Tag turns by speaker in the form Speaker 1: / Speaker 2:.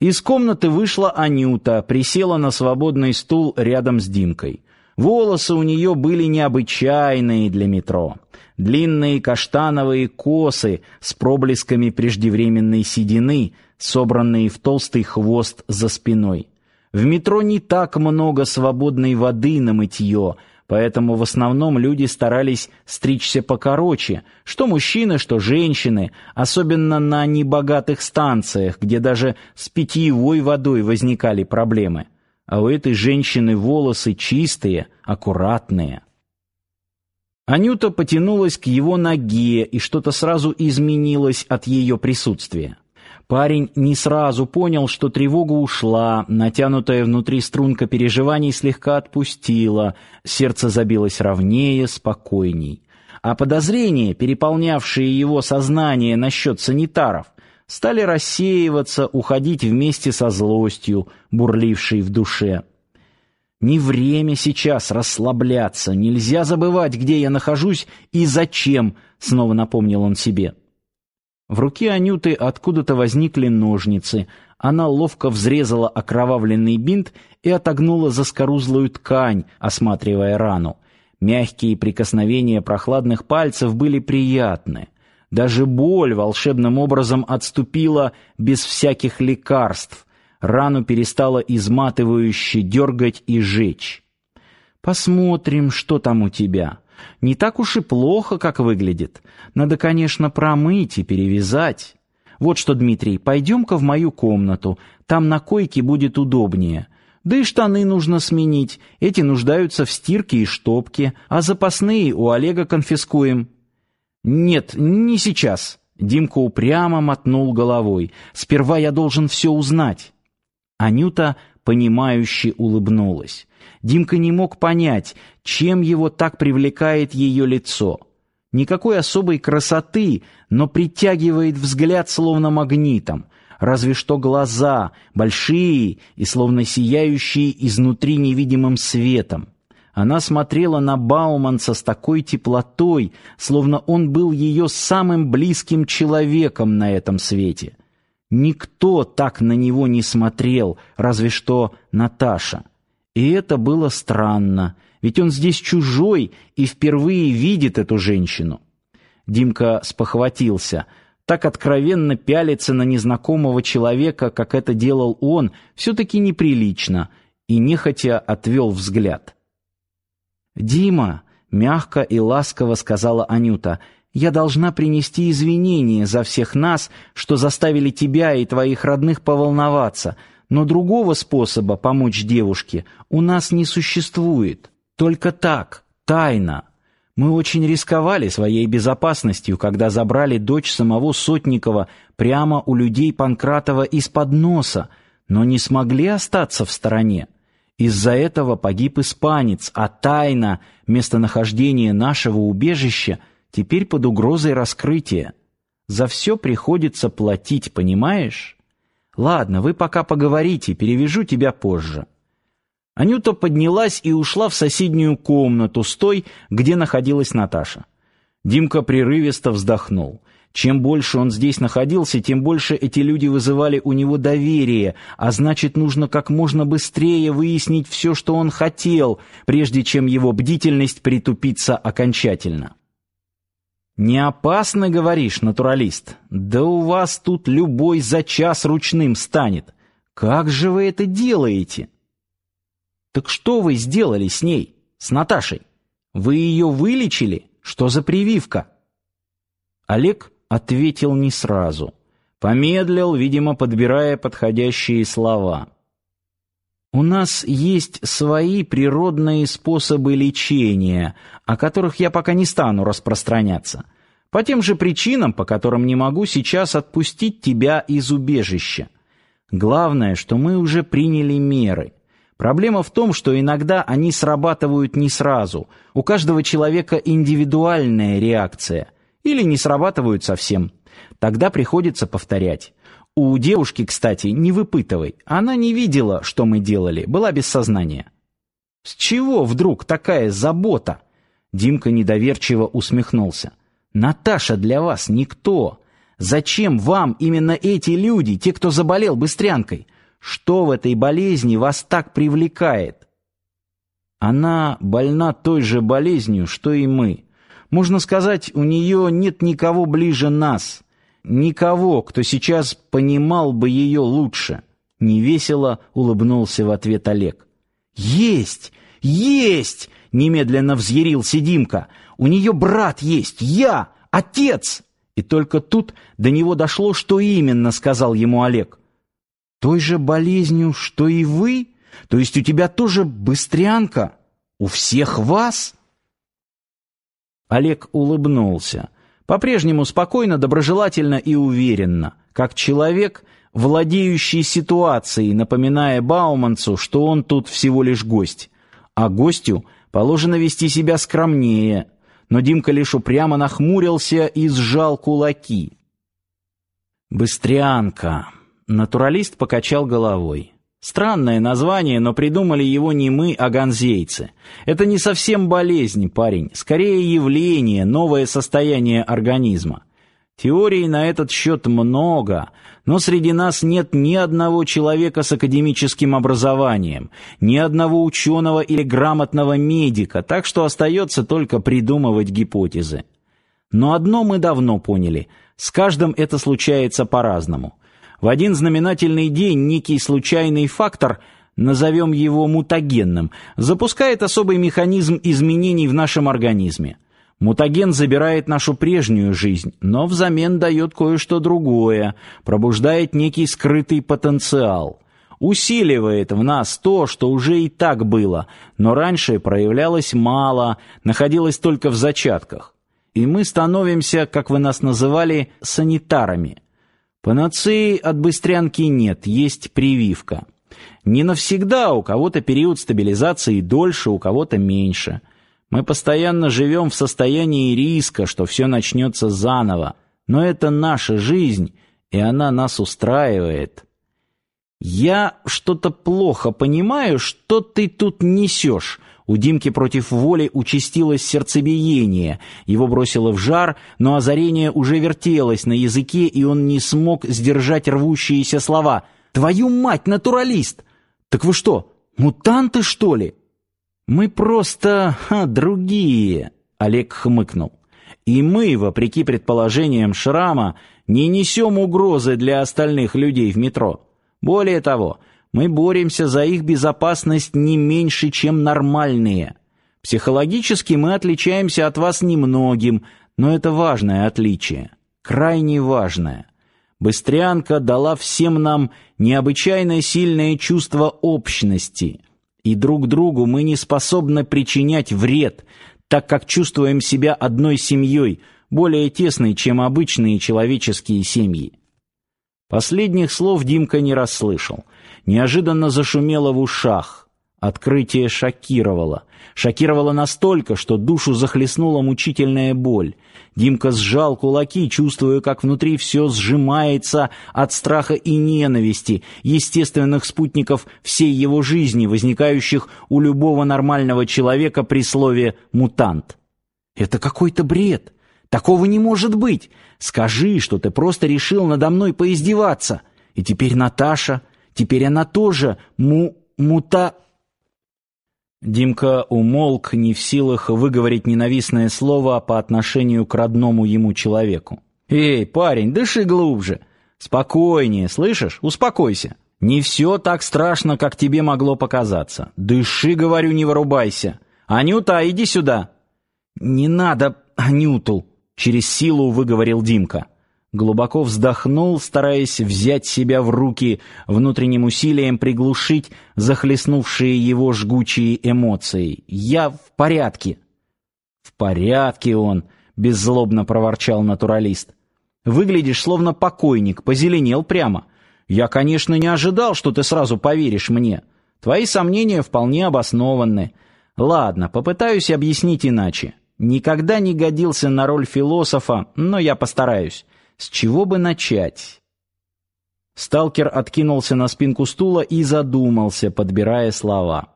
Speaker 1: Из комнаты вышла Анюта, присела на свободный стул рядом с Димкой. Волосы у нее были необычайные для метро. Длинные каштановые косы с проблесками преждевременной седины, собранные в толстый хвост за спиной. В метро не так много свободной воды на мытье, поэтому в основном люди старались стричься покороче, что мужчины, что женщины, особенно на небогатых станциях, где даже с питьевой водой возникали проблемы. А у этой женщины волосы чистые, аккуратные. Анюта потянулась к его ноге, и что-то сразу изменилось от ее присутствия. Парень не сразу понял, что тревога ушла, натянутая внутри струнка переживаний слегка отпустила, сердце забилось ровнее, спокойней. А подозрения, переполнявшие его сознание насчет санитаров, стали рассеиваться, уходить вместе со злостью, бурлившей в душе. Не время сейчас расслабляться, нельзя забывать, где я нахожусь и зачем, снова напомнил он себе. В руке Анюты откуда-то возникли ножницы. Она ловко взрезала окровавленный бинт и отогнула заскорузлую ткань, осматривая рану. Мягкие прикосновения прохладных пальцев были приятны. Даже боль волшебным образом отступила без всяких лекарств. Рану перестала изматывающе дергать и жечь. «Посмотрим, что там у тебя», не так уж и плохо, как выглядит. Надо, конечно, промыть и перевязать. Вот что, Дмитрий, пойдем-ка в мою комнату. Там на койке будет удобнее. Да и штаны нужно сменить. Эти нуждаются в стирке и штопке, а запасные у Олега конфискуем. Нет, не сейчас. Димка упрямо мотнул головой. Сперва я должен все узнать. Анюта понимающе улыбнулась. Димка не мог понять, чем его так привлекает ее лицо. Никакой особой красоты, но притягивает взгляд словно магнитом. Разве что глаза, большие и словно сияющие изнутри невидимым светом. Она смотрела на Бауманца с такой теплотой, словно он был ее самым близким человеком на этом свете. Никто так на него не смотрел, разве что Наташа. И это было странно, ведь он здесь чужой и впервые видит эту женщину. Димка спохватился. Так откровенно пялиться на незнакомого человека, как это делал он, все-таки неприлично, и нехотя отвел взгляд. «Дима», — мягко и ласково сказала Анюта, — «я должна принести извинения за всех нас, что заставили тебя и твоих родных поволноваться». Но другого способа помочь девушке у нас не существует. Только так, тайно. Мы очень рисковали своей безопасностью, когда забрали дочь самого Сотникова прямо у людей Панкратова из-под носа, но не смогли остаться в стороне. Из-за этого погиб испанец, а тайна местонахождения нашего убежища теперь под угрозой раскрытия. За все приходится платить, понимаешь? Ладно, вы пока поговорите, перевяжу тебя позже. Анюта поднялась и ушла в соседнюю комнату с той, где находилась Наташа. Димка прерывисто вздохнул. Чем больше он здесь находился, тем больше эти люди вызывали у него доверие, а значит, нужно как можно быстрее выяснить все, что он хотел, прежде чем его бдительность притупится окончательно. «Не опасно, говоришь, натуралист? Да у вас тут любой за час ручным станет. Как же вы это делаете?» «Так что вы сделали с ней, с Наташей? Вы ее вылечили? Что за прививка?» Олег ответил не сразу. Помедлил, видимо, подбирая подходящие слова. У нас есть свои природные способы лечения, о которых я пока не стану распространяться. По тем же причинам, по которым не могу сейчас отпустить тебя из убежища. Главное, что мы уже приняли меры. Проблема в том, что иногда они срабатывают не сразу. У каждого человека индивидуальная реакция. Или не срабатывают совсем. Тогда приходится повторять. У девушки, кстати, не выпытывай. Она не видела, что мы делали, была без сознания. С чего вдруг такая забота? Димка недоверчиво усмехнулся. Наташа для вас никто. Зачем вам именно эти люди, те, кто заболел быстрянкой? Что в этой болезни вас так привлекает? Она больна той же болезнью, что и мы. Можно сказать, у нее нет никого ближе нас, никого, кто сейчас понимал бы ее лучше. Невесело улыбнулся в ответ Олег. Есть, есть, немедленно взъярился Димка. У нее брат есть, я, отец. И только тут до него дошло, что именно сказал ему Олег той же болезнью, что и вы? То есть у тебя тоже быстрянка? У всех вас?» Олег улыбнулся. По-прежнему спокойно, доброжелательно и уверенно, как человек, владеющий ситуацией, напоминая Бауманцу, что он тут всего лишь гость. А гостю положено вести себя скромнее. Но Димка лишь упрямо нахмурился и сжал кулаки. «Быстрянка!» Натуралист покачал головой. Странное название, но придумали его не мы, а ганзейцы. Это не совсем болезнь, парень, скорее явление, новое состояние организма. Теорий на этот счет много, но среди нас нет ни одного человека с академическим образованием, ни одного ученого или грамотного медика, так что остается только придумывать гипотезы. Но одно мы давно поняли: с каждым это случается по-разному. В один знаменательный день некий случайный фактор, назовем его мутагенным, запускает особый механизм изменений в нашем организме. Мутаген забирает нашу прежнюю жизнь, но взамен дает кое-что другое, пробуждает некий скрытый потенциал, усиливает в нас то, что уже и так было, но раньше проявлялось мало, находилось только в зачатках. И мы становимся, как вы нас называли, санитарами. Панацеи от быстрянки нет, есть прививка. Не навсегда, у кого-то период стабилизации дольше, у кого-то меньше. Мы постоянно живем в состоянии риска, что все начнется заново. Но это наша жизнь, и она нас устраивает. Я что-то плохо понимаю, что ты тут несешь. У Димки против воли участилось сердцебиение, его бросило в жар, но озарение уже вертелось на языке, и он не смог сдержать рвущиеся слова. «Твою мать, натуралист! Так вы что, мутанты, что ли?» «Мы просто... Ха, другие», — Олег хмыкнул. «И мы, вопреки предположениям Шрама, не несем угрозы для остальных людей в метро. Более того, мы боремся за их безопасность не меньше, чем нормальные. Психологически мы отличаемся от вас немногим, но это важное отличие, крайне важное. Быстрянка дала всем нам необычайно сильное чувство общности, и друг другу мы не способны причинять вред, так как чувствуем себя одной семьей, более тесной, чем обычные человеческие семьи. Последних слов Димка не расслышал неожиданно зашумело в ушах. Открытие шокировало. Шокировало настолько, что душу захлестнула мучительная боль. Димка сжал кулаки, чувствуя, как внутри все сжимается от страха и ненависти, естественных спутников всей его жизни, возникающих у любого нормального человека при слове «мутант». «Это какой-то бред! Такого не может быть! Скажи, что ты просто решил надо мной поиздеваться!» И теперь Наташа, Теперь она тоже му... мута... Димка умолк, не в силах выговорить ненавистное слово по отношению к родному ему человеку. «Эй, парень, дыши глубже! Спокойнее, слышишь? Успокойся! Не все так страшно, как тебе могло показаться. Дыши, говорю, не вырубайся! Анюта, иди сюда!» «Не надо Анюту!» — через силу выговорил Димка глубоко вздохнул, стараясь взять себя в руки, внутренним усилием приглушить захлестнувшие его жгучие эмоции. «Я в порядке». «В порядке он», — беззлобно проворчал натуралист. «Выглядишь словно покойник, позеленел прямо. Я, конечно, не ожидал, что ты сразу поверишь мне. Твои сомнения вполне обоснованы. Ладно, попытаюсь объяснить иначе. Никогда не годился на роль философа, но я постараюсь. С чего бы начать? Сталкер откинулся на спинку стула и задумался, подбирая слова.